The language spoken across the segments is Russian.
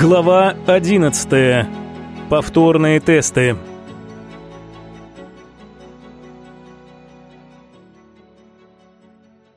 Глава 11. Повторные тесты.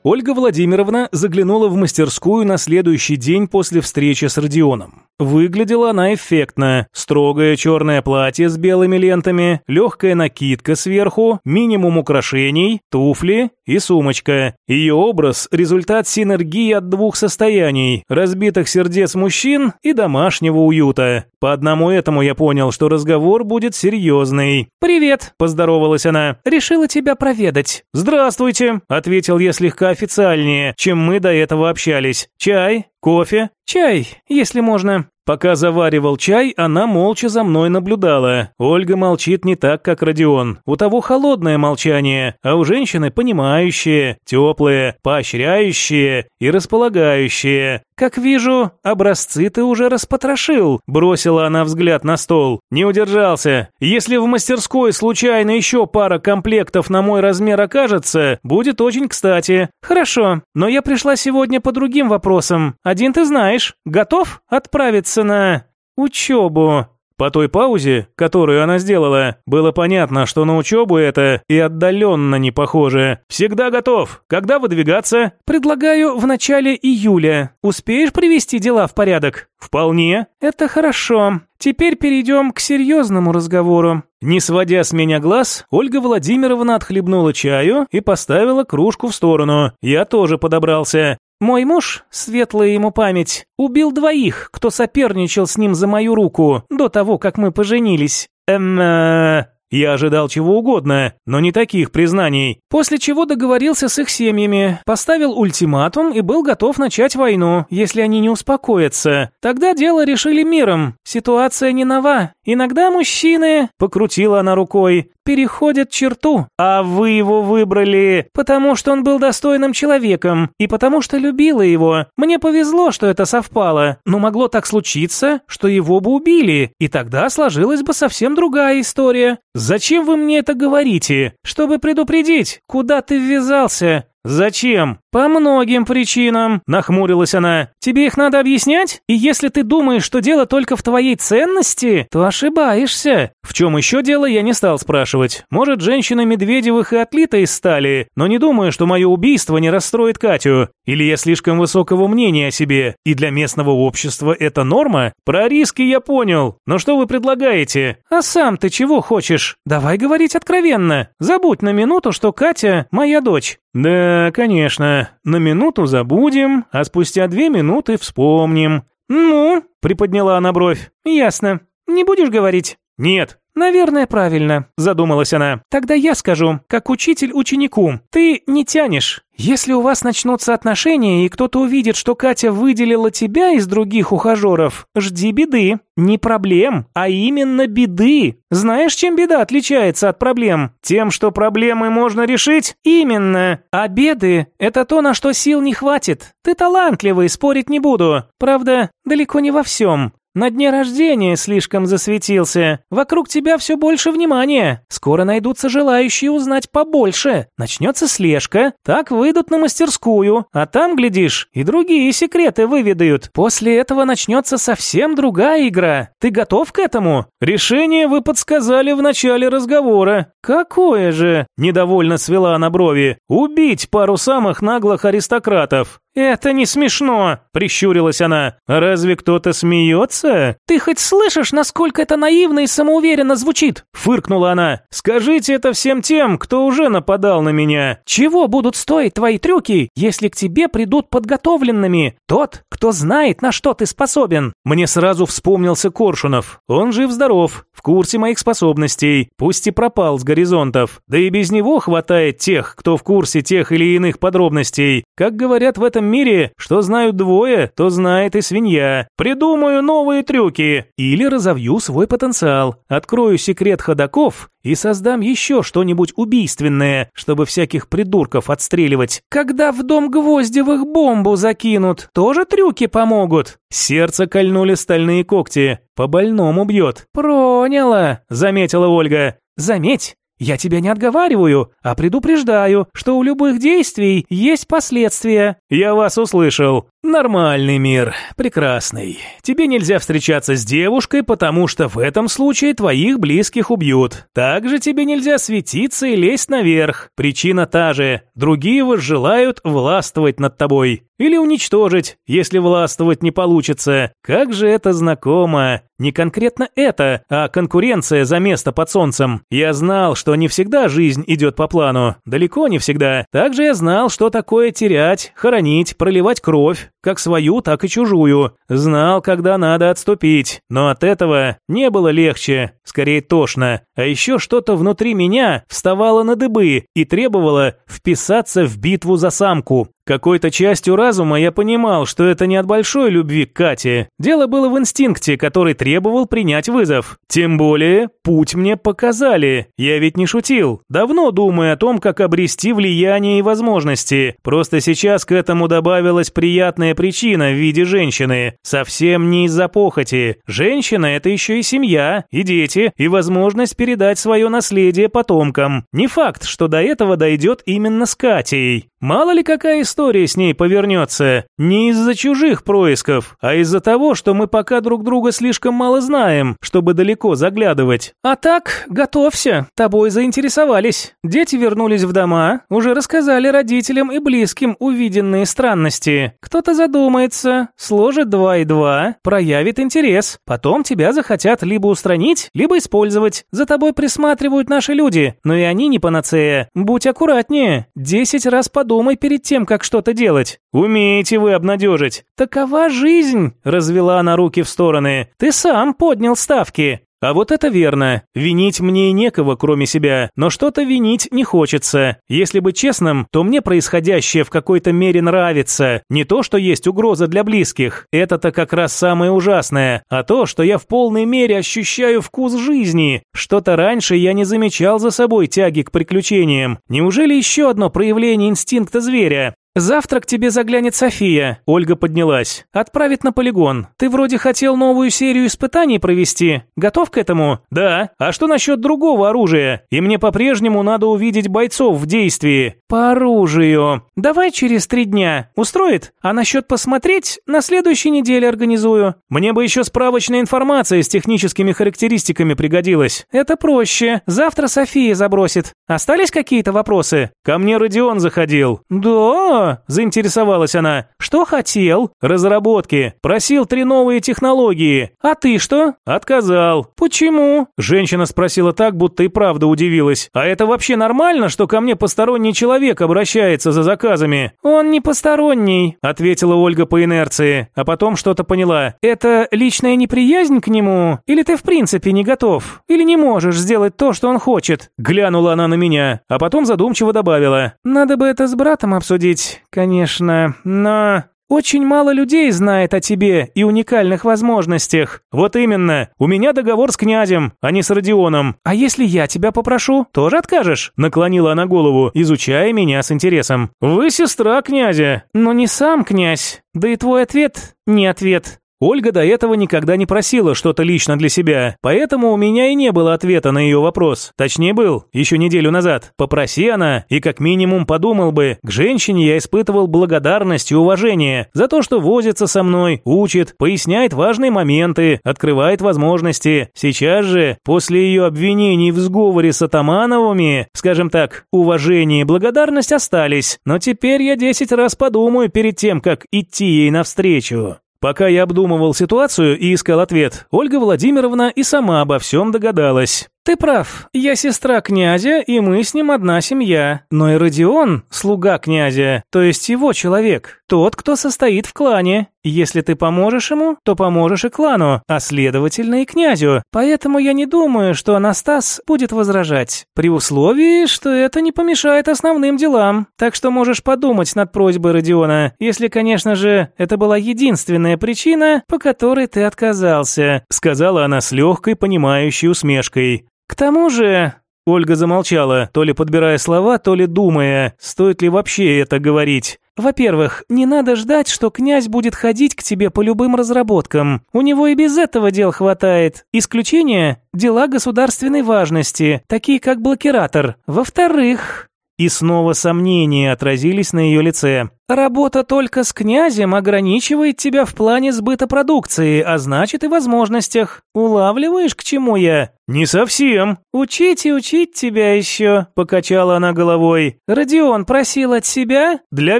Ольга Владимировна заглянула в мастерскую на следующий день после встречи с Родионом. Выглядела она эффектно. Строгое черное платье с белыми лентами, легкая накидка сверху, минимум украшений, туфли и сумочка. Ее образ – результат синергии от двух состояний – разбитых сердец мужчин и домашнего уюта. По одному этому я понял, что разговор будет серьезный. «Привет», – поздоровалась она. «Решила тебя проведать». «Здравствуйте», – ответил я слегка официальнее, чем мы до этого общались. «Чай? Кофе?» «Чай, если можно». Пока заваривал чай, она молча за мной наблюдала. Ольга молчит не так, как Родион. У того холодное молчание, а у женщины понимающее, теплое, поощряющее и располагающее. «Как вижу, образцы ты уже распотрошил», – бросила она взгляд на стол. Не удержался. «Если в мастерской случайно еще пара комплектов на мой размер окажется, будет очень кстати». «Хорошо, но я пришла сегодня по другим вопросам. Один ты знаешь. Готов отправиться на учебу?» По той паузе, которую она сделала, было понятно, что на учебу это и отдаленно не похоже. «Всегда готов. Когда выдвигаться?» «Предлагаю в начале июля. Успеешь привести дела в порядок?» «Вполне». «Это хорошо. Теперь перейдем к серьезному разговору». Не сводя с меня глаз, Ольга Владимировна отхлебнула чаю и поставила кружку в сторону. Я тоже подобрался. Мой муж, светлая ему память, убил двоих, кто соперничал с ним за мою руку до того, как мы поженились. Эм, э, я ожидал чего угодно, но не таких признаний. После чего договорился с их семьями, поставил ультиматум и был готов начать войну, если они не успокоятся. Тогда дело решили миром. Ситуация не нова. Иногда мужчины, покрутила она рукой, переходят черту. А вы его выбрали, потому что он был достойным человеком и потому что любила его. Мне повезло, что это совпало, но могло так случиться, что его бы убили, и тогда сложилась бы совсем другая история. Зачем вы мне это говорите? Чтобы предупредить, куда ты ввязался? Зачем? «По многим причинам», – нахмурилась она. «Тебе их надо объяснять? И если ты думаешь, что дело только в твоей ценности, то ошибаешься». В чем еще дело, я не стал спрашивать. Может, женщины Медведевых и отлита из стали, но не думаю, что мое убийство не расстроит Катю. Или я слишком высокого мнения о себе, и для местного общества это норма? Про риски я понял, но что вы предлагаете? А сам ты чего хочешь? Давай говорить откровенно. Забудь на минуту, что Катя моя дочь. Да, конечно. На минуту забудем, а спустя две минуты вспомним. Ну, приподняла она бровь. Ясно. Не будешь говорить? Нет. «Наверное, правильно», – задумалась она. «Тогда я скажу, как учитель ученику. Ты не тянешь. Если у вас начнутся отношения, и кто-то увидит, что Катя выделила тебя из других ухажеров, жди беды. Не проблем, а именно беды. Знаешь, чем беда отличается от проблем? Тем, что проблемы можно решить? Именно. А беды – это то, на что сил не хватит. Ты талантливый, спорить не буду. Правда, далеко не во всем. На дне рождения слишком засветился. Вокруг тебя все больше внимания. Скоро найдутся желающие узнать побольше. Начнется слежка. Так выйдут на мастерскую. А там, глядишь, и другие секреты выведают. После этого начнется совсем другая игра. Ты готов к этому? Решение вы подсказали в начале разговора. Какое же? Недовольно свела на брови. Убить пару самых наглых аристократов. «Это не смешно!» – прищурилась она. «Разве кто-то смеется?» «Ты хоть слышишь, насколько это наивно и самоуверенно звучит?» – фыркнула она. «Скажите это всем тем, кто уже нападал на меня». «Чего будут стоить твои трюки, если к тебе придут подготовленными? Тот, кто знает, на что ты способен». Мне сразу вспомнился Коршунов. Он жив-здоров, в курсе моих способностей, пусть и пропал с горизонтов. Да и без него хватает тех, кто в курсе тех или иных подробностей. Как говорят в этом этом мире, что знают двое, то знает и свинья. Придумаю новые трюки. Или разовью свой потенциал. Открою секрет ходаков и создам еще что-нибудь убийственное, чтобы всяких придурков отстреливать. Когда в дом Гвоздевых бомбу закинут, тоже трюки помогут. Сердце кольнули стальные когти. По больному бьет. Проняла, заметила Ольга. Заметь, я тебя не отговариваю, а предупреждаю, что у любых действий есть последствия. Я вас услышал. Нормальный мир, прекрасный. Тебе нельзя встречаться с девушкой, потому что в этом случае твоих близких убьют. Также тебе нельзя светиться и лезть наверх. Причина та же. Другие возжелают властвовать над тобой. Или уничтожить, если властвовать не получится. Как же это знакомо. Не конкретно это, а конкуренция за место под солнцем. Я знал, что не всегда жизнь идет по плану. Далеко не всегда. Также я знал, что такое терять, хоронить, проливать кровь, как свою, так и чужую. Знал, когда надо отступить. Но от этого не было легче, скорее тошно. А еще что-то внутри меня вставало на дыбы и требовало вписаться в битву за самку. Какой-то частью разума я понимал, что это не от большой любви к Кате. Дело было в инстинкте, который требовал принять вызов. Тем более, путь мне показали. Я ведь не шутил. Давно думаю о том, как обрести влияние и возможности. Просто сейчас к этому добавилась приятная причина в виде женщины. Совсем не из-за похоти. Женщина – это еще и семья, и дети, и возможность передать свое наследие потомкам. Не факт, что до этого дойдет именно с Катей. Мало ли какая история с ней повернется. Не из-за чужих происков, а из-за того, что мы пока друг друга слишком мало знаем, чтобы далеко заглядывать. А так, готовься, тобой заинтересовались. Дети вернулись в дома, уже рассказали родителям и близким увиденные странности. Кто-то задумается, сложит два и два, проявит интерес. Потом тебя захотят либо устранить, либо использовать. За тобой присматривают наши люди, но и они не панацея. Будь аккуратнее. Десять раз подумай подумай перед тем, как что-то делать. Умеете вы обнадежить. Такова жизнь, развела она руки в стороны. Ты сам поднял ставки. А вот это верно. Винить мне некого, кроме себя, но что-то винить не хочется. Если быть честным, то мне происходящее в какой-то мере нравится. Не то, что есть угроза для близких. Это-то как раз самое ужасное. А то, что я в полной мере ощущаю вкус жизни. Что-то раньше я не замечал за собой тяги к приключениям. Неужели еще одно проявление инстинкта зверя? «Завтра к тебе заглянет София», — Ольга поднялась. «Отправит на полигон. Ты вроде хотел новую серию испытаний провести. Готов к этому?» «Да. А что насчет другого оружия? И мне по-прежнему надо увидеть бойцов в действии». «По оружию. Давай через три дня. Устроит? А насчет посмотреть? На следующей неделе организую. Мне бы еще справочная информация с техническими характеристиками пригодилась. Это проще. Завтра София забросит. Остались какие-то вопросы?» «Ко мне Родион заходил». «Да?» Заинтересовалась она. «Что хотел?» «Разработки. Просил три новые технологии. А ты что?» «Отказал». «Почему?» Женщина спросила так, будто и правда удивилась. «А это вообще нормально, что ко мне посторонний человек обращается за заказами?» «Он не посторонний», ответила Ольга по инерции, а потом что-то поняла. «Это личная неприязнь к нему? Или ты в принципе не готов? Или не можешь сделать то, что он хочет?» Глянула она на меня, а потом задумчиво добавила. «Надо бы это с братом обсудить конечно, но очень мало людей знает о тебе и уникальных возможностях. Вот именно. У меня договор с князем, а не с Родионом. А если я тебя попрошу, тоже откажешь? Наклонила она голову, изучая меня с интересом. Вы сестра князя. Но не сам князь. Да и твой ответ не ответ. Ольга до этого никогда не просила что-то лично для себя, поэтому у меня и не было ответа на ее вопрос. Точнее был, еще неделю назад. Попроси она, и как минимум подумал бы, к женщине я испытывал благодарность и уважение за то, что возится со мной, учит, поясняет важные моменты, открывает возможности. Сейчас же, после ее обвинений в сговоре с Атамановыми, скажем так, уважение и благодарность остались, но теперь я десять раз подумаю перед тем, как идти ей навстречу. Пока я обдумывал ситуацию и искал ответ, Ольга Владимировна и сама обо всем догадалась. «Ты прав. Я сестра князя, и мы с ним одна семья. Но и Родион – слуга князя, то есть его человек. Тот, кто состоит в клане. Если ты поможешь ему, то поможешь и клану, а следовательно и князю. Поэтому я не думаю, что Анастас будет возражать. При условии, что это не помешает основным делам. Так что можешь подумать над просьбой Родиона, если, конечно же, это была единственная причина, по которой ты отказался», – сказала она с легкой, понимающей усмешкой. К тому же, Ольга замолчала, то ли подбирая слова, то ли думая, стоит ли вообще это говорить. Во-первых, не надо ждать, что князь будет ходить к тебе по любым разработкам. У него и без этого дел хватает. Исключение – дела государственной важности, такие как блокиратор. Во-вторых... И снова сомнения отразились на ее лице. Работа только с князем ограничивает тебя в плане сбыта продукции, а значит и возможностях. Улавливаешь, к чему я? «Не совсем». «Учить и учить тебя еще», – покачала она головой. «Родион просил от себя?» «Для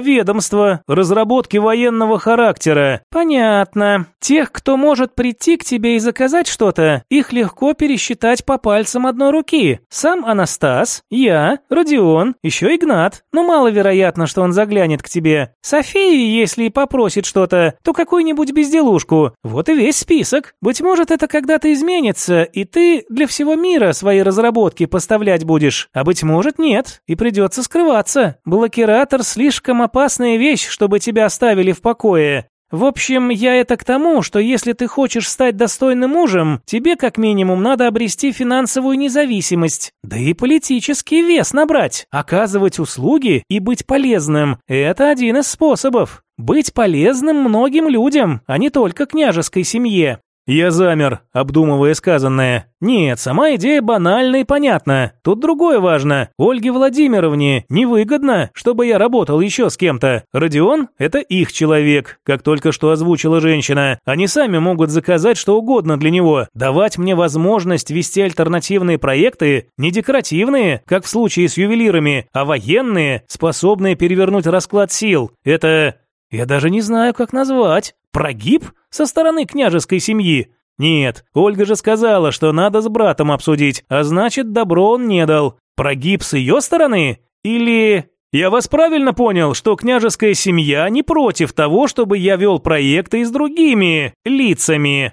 ведомства, разработки военного характера». «Понятно. Тех, кто может прийти к тебе и заказать что-то, их легко пересчитать по пальцам одной руки. Сам Анастас, я, Родион, еще Игнат. Но маловероятно, что он заглянет к тебе. София, если и попросит что-то, то какую-нибудь безделушку. Вот и весь список. Быть может, это когда-то изменится, и ты для всего мира свои разработки поставлять будешь, а быть может нет, и придется скрываться. Блокиратор слишком опасная вещь, чтобы тебя оставили в покое. В общем, я это к тому, что если ты хочешь стать достойным мужем, тебе как минимум надо обрести финансовую независимость, да и политический вес набрать, оказывать услуги и быть полезным. Это один из способов. Быть полезным многим людям, а не только княжеской семье. Я замер, обдумывая сказанное. Нет, сама идея банальна и понятна. Тут другое важно. Ольге Владимировне невыгодно, чтобы я работал еще с кем-то. Родион – это их человек, как только что озвучила женщина. Они сами могут заказать что угодно для него. Давать мне возможность вести альтернативные проекты, не декоративные, как в случае с ювелирами, а военные, способные перевернуть расклад сил. Это... Я даже не знаю, как назвать. Прогиб? Со стороны княжеской семьи? Нет, Ольга же сказала, что надо с братом обсудить, а значит, добро он не дал. Прогиб с ее стороны? Или... Я вас правильно понял, что княжеская семья не против того, чтобы я вел проекты с другими лицами?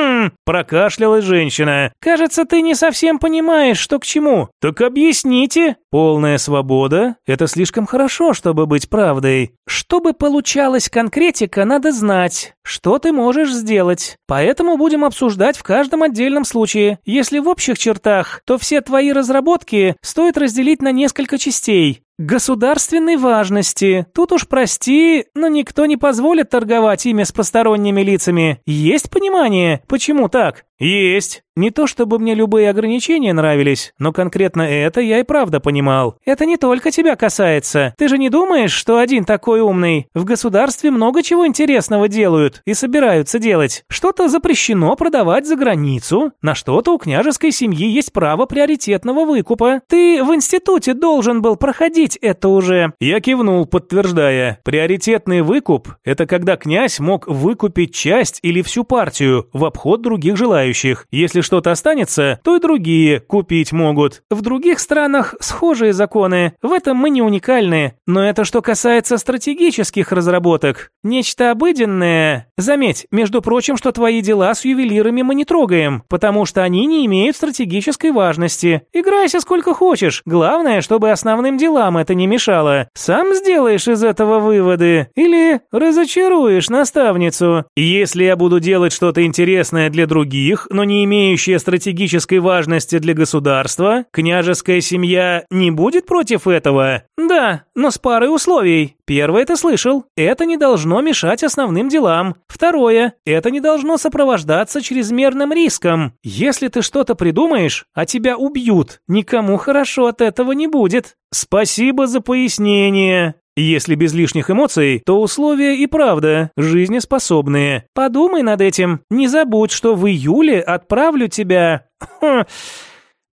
«Хм...» – прокашлялась женщина. «Кажется, ты не совсем понимаешь, что к чему. Так объясните». Полная свобода – это слишком хорошо, чтобы быть правдой. Чтобы получалась конкретика, надо знать, что ты можешь сделать. Поэтому будем обсуждать в каждом отдельном случае. Если в общих чертах, то все твои разработки стоит разделить на несколько частей государственной важности. Тут уж прости, но никто не позволит торговать ими с посторонними лицами. Есть понимание, почему так? Есть. Не то чтобы мне любые ограничения нравились, но конкретно это я и правда понимал. Это не только тебя касается. Ты же не думаешь, что один такой умный? В государстве много чего интересного делают и собираются делать. Что-то запрещено продавать за границу, на что-то у княжеской семьи есть право приоритетного выкупа. Ты в институте должен был проходить это уже. Я кивнул, подтверждая. Приоритетный выкуп – это когда князь мог выкупить часть или всю партию в обход других желающих. Если что-то останется, то и другие купить могут. В других странах схожие законы, в этом мы не уникальны. Но это что касается стратегических разработок. Нечто обыденное. Заметь, между прочим, что твои дела с ювелирами мы не трогаем, потому что они не имеют стратегической важности. Играйся сколько хочешь. Главное, чтобы основным делам это не мешало. Сам сделаешь из этого выводы или разочаруешь наставницу. Если я буду делать что-то интересное для других, но не имеющее стратегической важности для государства, княжеская семья не будет против этого? Да, но с парой условий. Первое ты слышал. Это не должно мешать основным делам. Второе. Это не должно сопровождаться чрезмерным риском. Если ты что-то придумаешь, а тебя убьют, никому хорошо от этого не будет. Спасибо за пояснение. Если без лишних эмоций, то условия и правда жизнеспособные. Подумай над этим. Не забудь, что в июле отправлю тебя... Хм,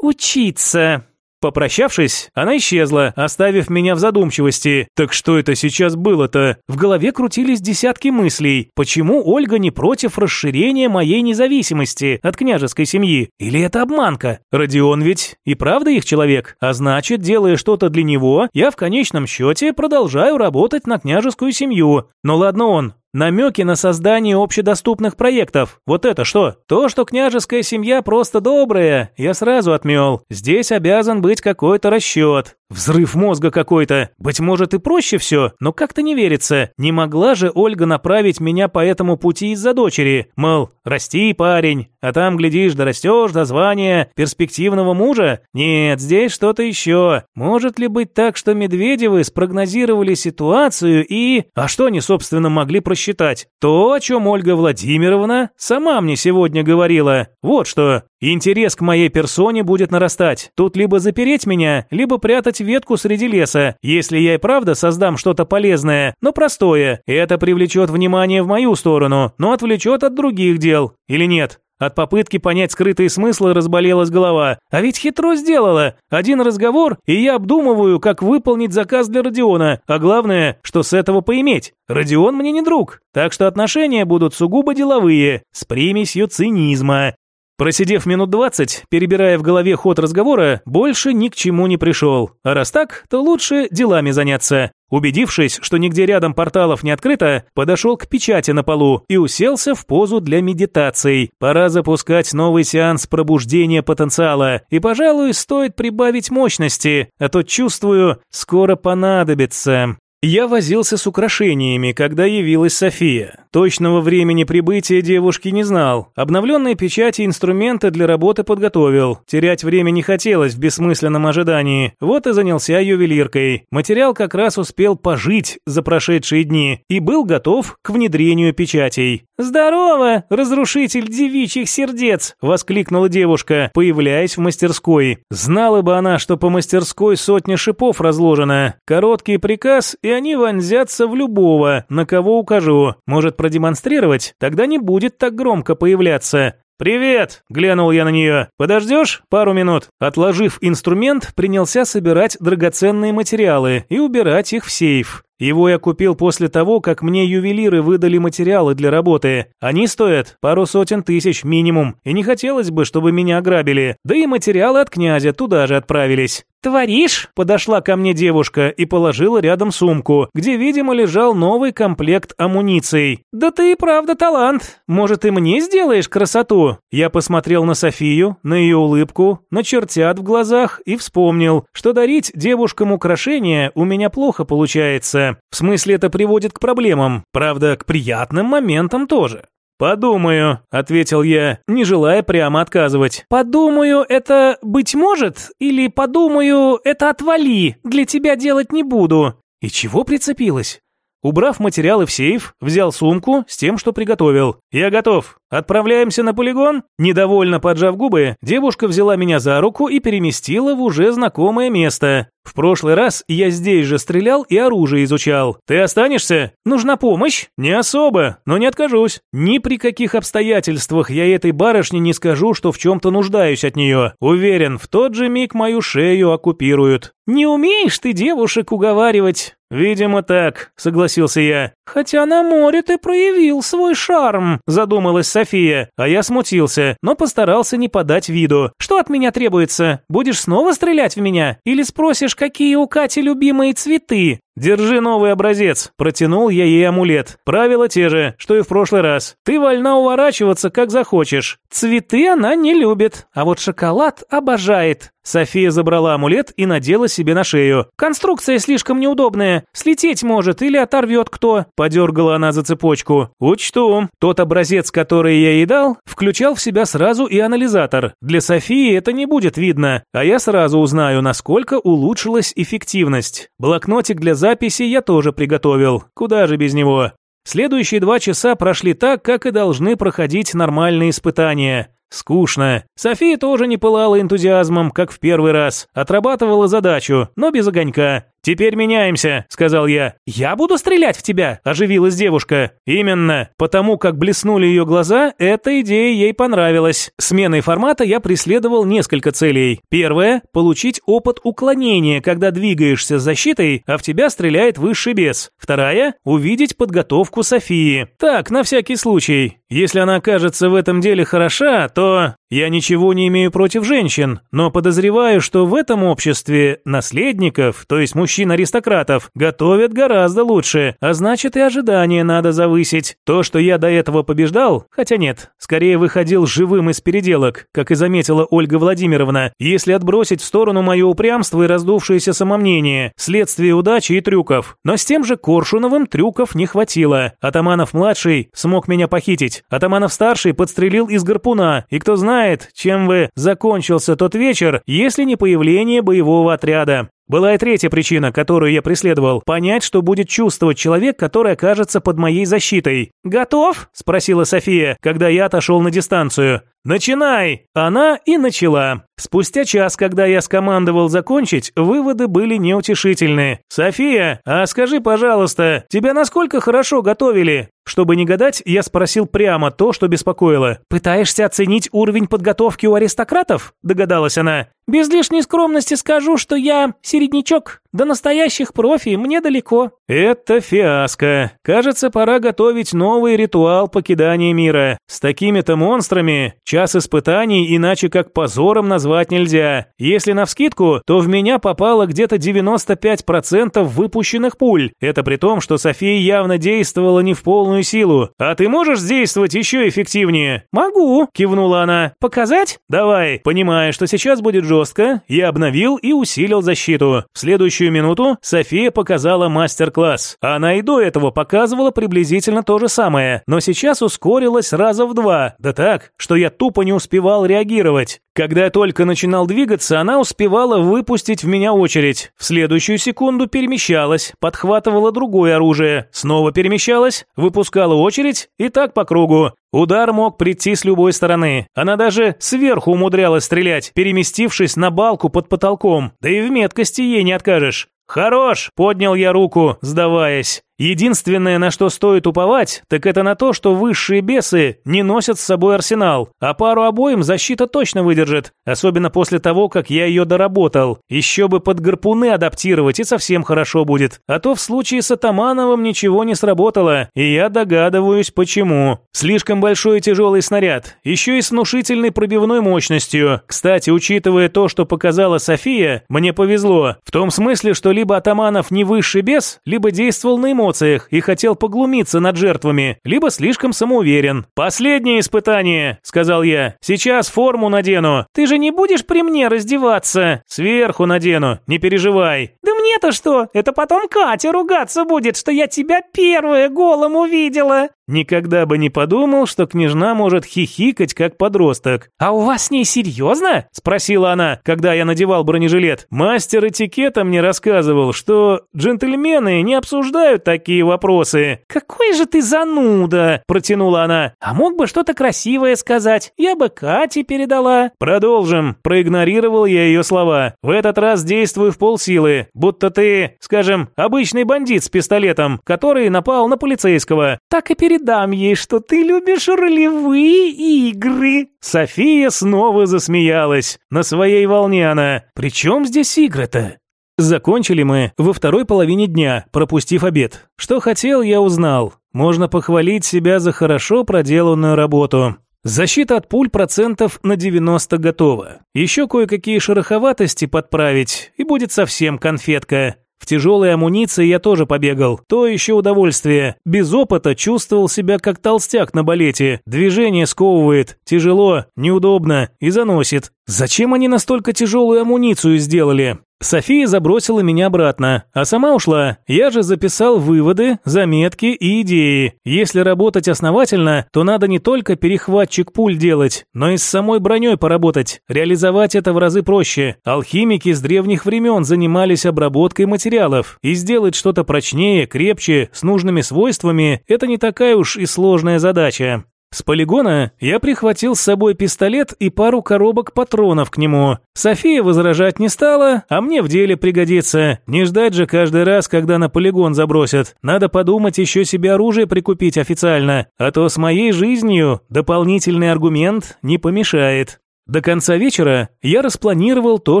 учиться. Попрощавшись, она исчезла, оставив меня в задумчивости. Так что это сейчас было-то? В голове крутились десятки мыслей. Почему Ольга не против расширения моей независимости от княжеской семьи? Или это обманка? Родион ведь и правда их человек, а значит, делая что-то для него, я в конечном счете продолжаю работать на княжескую семью. Но ладно он, Намеки на создание общедоступных проектов. Вот это что? То, что княжеская семья просто добрая, я сразу отмел. Здесь обязан быть какой-то расчет. Взрыв мозга какой-то. Быть может и проще все, но как-то не верится. Не могла же Ольга направить меня по этому пути из-за дочери. Мол, расти, парень, а там, глядишь, дорастешь до звания перспективного мужа. Нет, здесь что-то еще. Может ли быть так, что Медведевы спрогнозировали ситуацию и... А что они, собственно, могли просчитать? Посчитать. То, о чем Ольга Владимировна сама мне сегодня говорила. Вот что. Интерес к моей персоне будет нарастать. Тут либо запереть меня, либо прятать ветку среди леса. Если я и правда создам что-то полезное, но простое, это привлечет внимание в мою сторону, но отвлечет от других дел. Или нет? От попытки понять скрытые смыслы разболелась голова. А ведь хитро сделала. Один разговор, и я обдумываю, как выполнить заказ для Родиона. А главное, что с этого поиметь. Родион мне не друг. Так что отношения будут сугубо деловые, с примесью цинизма. Просидев минут двадцать, перебирая в голове ход разговора, больше ни к чему не пришел. А раз так, то лучше делами заняться. Убедившись, что нигде рядом порталов не открыто, подошел к печати на полу и уселся в позу для медитаций. Пора запускать новый сеанс пробуждения потенциала. И, пожалуй, стоит прибавить мощности, а то, чувствую, скоро понадобится. Я возился с украшениями, когда явилась София. Точного времени прибытия девушки не знал. Обновленные печати и инструменты для работы подготовил. Терять время не хотелось в бессмысленном ожидании. Вот и занялся ювелиркой. Материал как раз успел пожить за прошедшие дни и был готов к внедрению печатей. «Здорово, разрушитель девичьих сердец!» – воскликнула девушка, появляясь в мастерской. Знала бы она, что по мастерской сотня шипов разложено. Короткий приказ – и они вонзятся в любого, на кого укажу. Может продемонстрировать? Тогда не будет так громко появляться. «Привет!» – глянул я на нее. «Подождешь пару минут?» Отложив инструмент, принялся собирать драгоценные материалы и убирать их в сейф. Его я купил после того, как мне ювелиры выдали материалы для работы. Они стоят пару сотен тысяч минимум, и не хотелось бы, чтобы меня ограбили. Да и материалы от князя туда же отправились. «Творишь?» – подошла ко мне девушка и положила рядом сумку, где, видимо, лежал новый комплект амуниций. «Да ты и правда талант. Может, и мне сделаешь красоту?» Я посмотрел на Софию, на ее улыбку, на чертят в глазах и вспомнил, что дарить девушкам украшения у меня плохо получается. В смысле, это приводит к проблемам. Правда, к приятным моментам тоже. «Подумаю», — ответил я, не желая прямо отказывать. «Подумаю, это быть может? Или подумаю, это отвали, для тебя делать не буду?» И чего прицепилась? Убрав материалы в сейф, взял сумку с тем, что приготовил. «Я готов. Отправляемся на полигон?» Недовольно поджав губы, девушка взяла меня за руку и переместила в уже знакомое место. В прошлый раз я здесь же стрелял и оружие изучал. Ты останешься? Нужна помощь? Не особо, но не откажусь. Ни при каких обстоятельствах я этой барышне не скажу, что в чем-то нуждаюсь от нее. Уверен, в тот же миг мою шею оккупируют. Не умеешь ты девушек уговаривать. «Видимо, так», — согласился я. «Хотя на море ты проявил свой шарм», — задумалась София, а я смутился, но постарался не подать виду. «Что от меня требуется? Будешь снова стрелять в меня? Или спросишь, какие у Кати любимые цветы?» «Держи новый образец», – протянул я ей амулет. «Правила те же, что и в прошлый раз. Ты вольна уворачиваться, как захочешь. Цветы она не любит, а вот шоколад обожает». София забрала амулет и надела себе на шею. «Конструкция слишком неудобная. Слететь может или оторвет кто». Подергала она за цепочку. «Учту. Тот образец, который я ей дал, включал в себя сразу и анализатор. Для Софии это не будет видно, а я сразу узнаю, насколько улучшилась эффективность. Блокнотик для записи я тоже приготовил. Куда же без него? Следующие два часа прошли так, как и должны проходить нормальные испытания. Скучно. София тоже не пылала энтузиазмом, как в первый раз. Отрабатывала задачу, но без огонька. «Теперь меняемся», — сказал я. «Я буду стрелять в тебя», — оживилась девушка. «Именно. Потому как блеснули ее глаза, эта идея ей понравилась. Сменой формата я преследовал несколько целей. Первое — получить опыт уклонения, когда двигаешься с защитой, а в тебя стреляет высший бес. Вторая — увидеть подготовку Софии. Так, на всякий случай. Если она окажется в этом деле хороша, то я ничего не имею против женщин, но подозреваю, что в этом обществе наследников, то есть мужчин-аристократов, готовят гораздо лучше, а значит и ожидания надо завысить. То, что я до этого побеждал, хотя нет, скорее выходил живым из переделок, как и заметила Ольга Владимировна, если отбросить в сторону мое упрямство и раздувшееся самомнение, следствие удачи и трюков. Но с тем же Коршуновым трюков не хватило. Атаманов-младший смог меня похитить, Атаманов-старший подстрелил из гарпуна, и кто знает, чем бы закончился тот вечер, если не появление боевого отряда. Была и третья причина, которую я преследовал – понять, что будет чувствовать человек, который окажется под моей защитой. «Готов?» – спросила София, когда я отошел на дистанцию. «Начинай!» Она и начала. Спустя час, когда я скомандовал закончить, выводы были неутешительны. «София, а скажи, пожалуйста, тебя насколько хорошо готовили?» Чтобы не гадать, я спросил прямо то, что беспокоило. «Пытаешься оценить уровень подготовки у аристократов?» – догадалась она. «Без лишней скромности скажу, что я середнячок. До настоящих профи мне далеко». Это фиаско. Кажется, пора готовить новый ритуал покидания мира. С такими-то монстрами час испытаний иначе как позором назвать нельзя. Если навскидку, то в меня попало где-то 95% выпущенных пуль. Это при том, что София явно действовала не в полную силу. А ты можешь действовать еще эффективнее? Могу, кивнула она. Показать? Давай. Понимая, что сейчас будет жестко, я обновил и усилил защиту. В следующую минуту София показала мастер-класс. Она и до этого показывала приблизительно то же самое, но сейчас ускорилась раза в два. Да так, что я тупо не успевал реагировать. Когда я только начинал двигаться, она успевала выпустить в меня очередь. В следующую секунду перемещалась, подхватывала другое оружие, снова перемещалась, выпускала очередь и так по кругу. Удар мог прийти с любой стороны. Она даже сверху умудрялась стрелять, переместившись на балку под потолком. Да и в меткости ей не откажешь. «Хорош!» – поднял я руку, сдаваясь. Единственное, на что стоит уповать, так это на то, что высшие бесы не носят с собой арсенал, а пару обоим защита точно выдержит, особенно после того, как я ее доработал. Еще бы под гарпуны адаптировать и совсем хорошо будет. А то в случае с Атамановым ничего не сработало, и я догадываюсь почему. Слишком большой и тяжелый снаряд, еще и с внушительной пробивной мощностью. Кстати, учитывая то, что показала София, мне повезло. В том смысле, что либо Атаманов не высший бес, либо действовал на эмоции эмоциях и хотел поглумиться над жертвами, либо слишком самоуверен. «Последнее испытание», — сказал я. «Сейчас форму надену». «Ты же не будешь при мне раздеваться?» «Сверху надену, не переживай». «Да мне-то что? Это потом Катя ругаться будет, что я тебя первая голым увидела». Никогда бы не подумал, что княжна может хихикать, как подросток. «А у вас с ней серьезно?» – спросила она, когда я надевал бронежилет. Мастер этикета мне рассказывал, что джентльмены не обсуждают такие вопросы. «Какой же ты зануда!» – протянула она. «А мог бы что-то красивое сказать? Я бы Кате передала». «Продолжим», – проигнорировал я ее слова. «В этот раз действую в полсилы, будто ты, скажем, обычный бандит с пистолетом, который напал на полицейского». «Так и перед передам ей, что ты любишь ролевые игры». София снова засмеялась. На своей волне она. «При чем здесь игры-то?» Закончили мы во второй половине дня, пропустив обед. Что хотел, я узнал. Можно похвалить себя за хорошо проделанную работу. Защита от пуль процентов на 90 готова. Еще кое-какие шероховатости подправить, и будет совсем конфетка. В тяжелой амуниции я тоже побегал. То еще удовольствие. Без опыта чувствовал себя как толстяк на балете. Движение сковывает. Тяжело, неудобно и заносит. Зачем они настолько тяжелую амуницию сделали? София забросила меня обратно, а сама ушла. Я же записал выводы, заметки и идеи. Если работать основательно, то надо не только перехватчик пуль делать, но и с самой броней поработать. Реализовать это в разы проще. Алхимики с древних времен занимались обработкой материалов, и сделать что-то прочнее, крепче, с нужными свойствами – это не такая уж и сложная задача. С полигона я прихватил с собой пистолет и пару коробок патронов к нему. София возражать не стала, а мне в деле пригодится. Не ждать же каждый раз, когда на полигон забросят. Надо подумать еще себе оружие прикупить официально, а то с моей жизнью дополнительный аргумент не помешает. До конца вечера я распланировал то,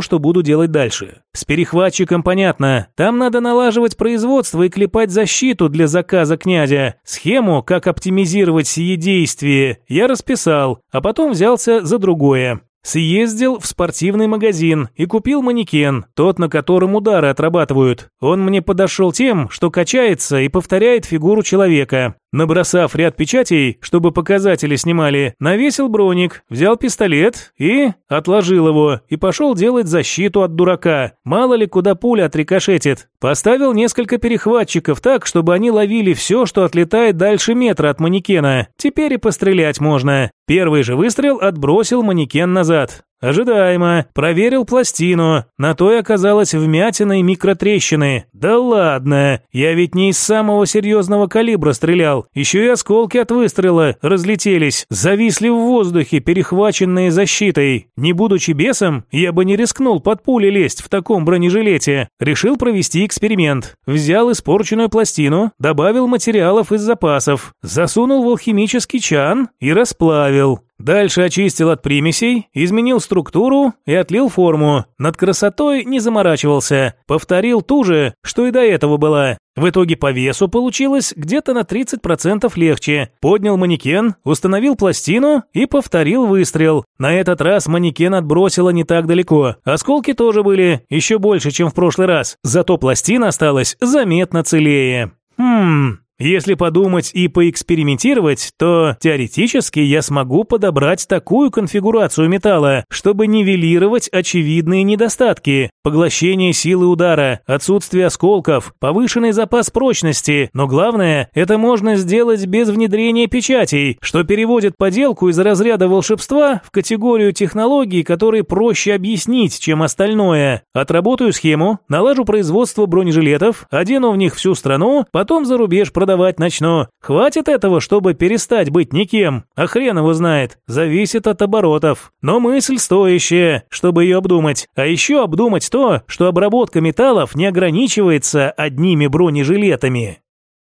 что буду делать дальше. С перехватчиком понятно. Там надо налаживать производство и клепать защиту для заказа князя. Схему, как оптимизировать сие действие, я расписал, а потом взялся за другое. Съездил в спортивный магазин и купил манекен, тот, на котором удары отрабатывают. Он мне подошел тем, что качается и повторяет фигуру человека. Набросав ряд печатей, чтобы показатели снимали, навесил броник, взял пистолет и отложил его, и пошел делать защиту от дурака. Мало ли куда пуля отрикошетит. Поставил несколько перехватчиков так, чтобы они ловили все, что отлетает дальше метра от манекена. Теперь и пострелять можно. Первый же выстрел отбросил манекен назад. Ожидаемо. Проверил пластину. На той оказалась вмятина и микротрещины. Да ладно. Я ведь не из самого серьезного калибра стрелял. Еще и осколки от выстрела разлетелись. Зависли в воздухе, перехваченные защитой. Не будучи бесом, я бы не рискнул под пули лезть в таком бронежилете. Решил провести эксперимент. Взял испорченную пластину, добавил материалов из запасов, засунул в алхимический чан и расплавил. Дальше очистил от примесей, изменил структуру и отлил форму. Над красотой не заморачивался. Повторил ту же, что и до этого была. В итоге по весу получилось где-то на 30% легче. Поднял манекен, установил пластину и повторил выстрел. На этот раз манекен отбросило не так далеко. Осколки тоже были, еще больше, чем в прошлый раз. Зато пластина осталась заметно целее. Хм, если подумать и поэкспериментировать, то теоретически я смогу подобрать такую конфигурацию металла, чтобы нивелировать очевидные недостатки. Поглощение силы удара, отсутствие осколков, повышенный запас прочности, но главное, это можно сделать без внедрения печатей, что переводит поделку из разряда волшебства в категорию технологий, которые проще объяснить, чем остальное. Отработаю схему, налажу производство бронежилетов, одену в них всю страну, потом за рубеж продам продавать начну. Хватит этого, чтобы перестать быть никем. А хрен его знает. Зависит от оборотов. Но мысль стоящая, чтобы ее обдумать. А еще обдумать то, что обработка металлов не ограничивается одними бронежилетами.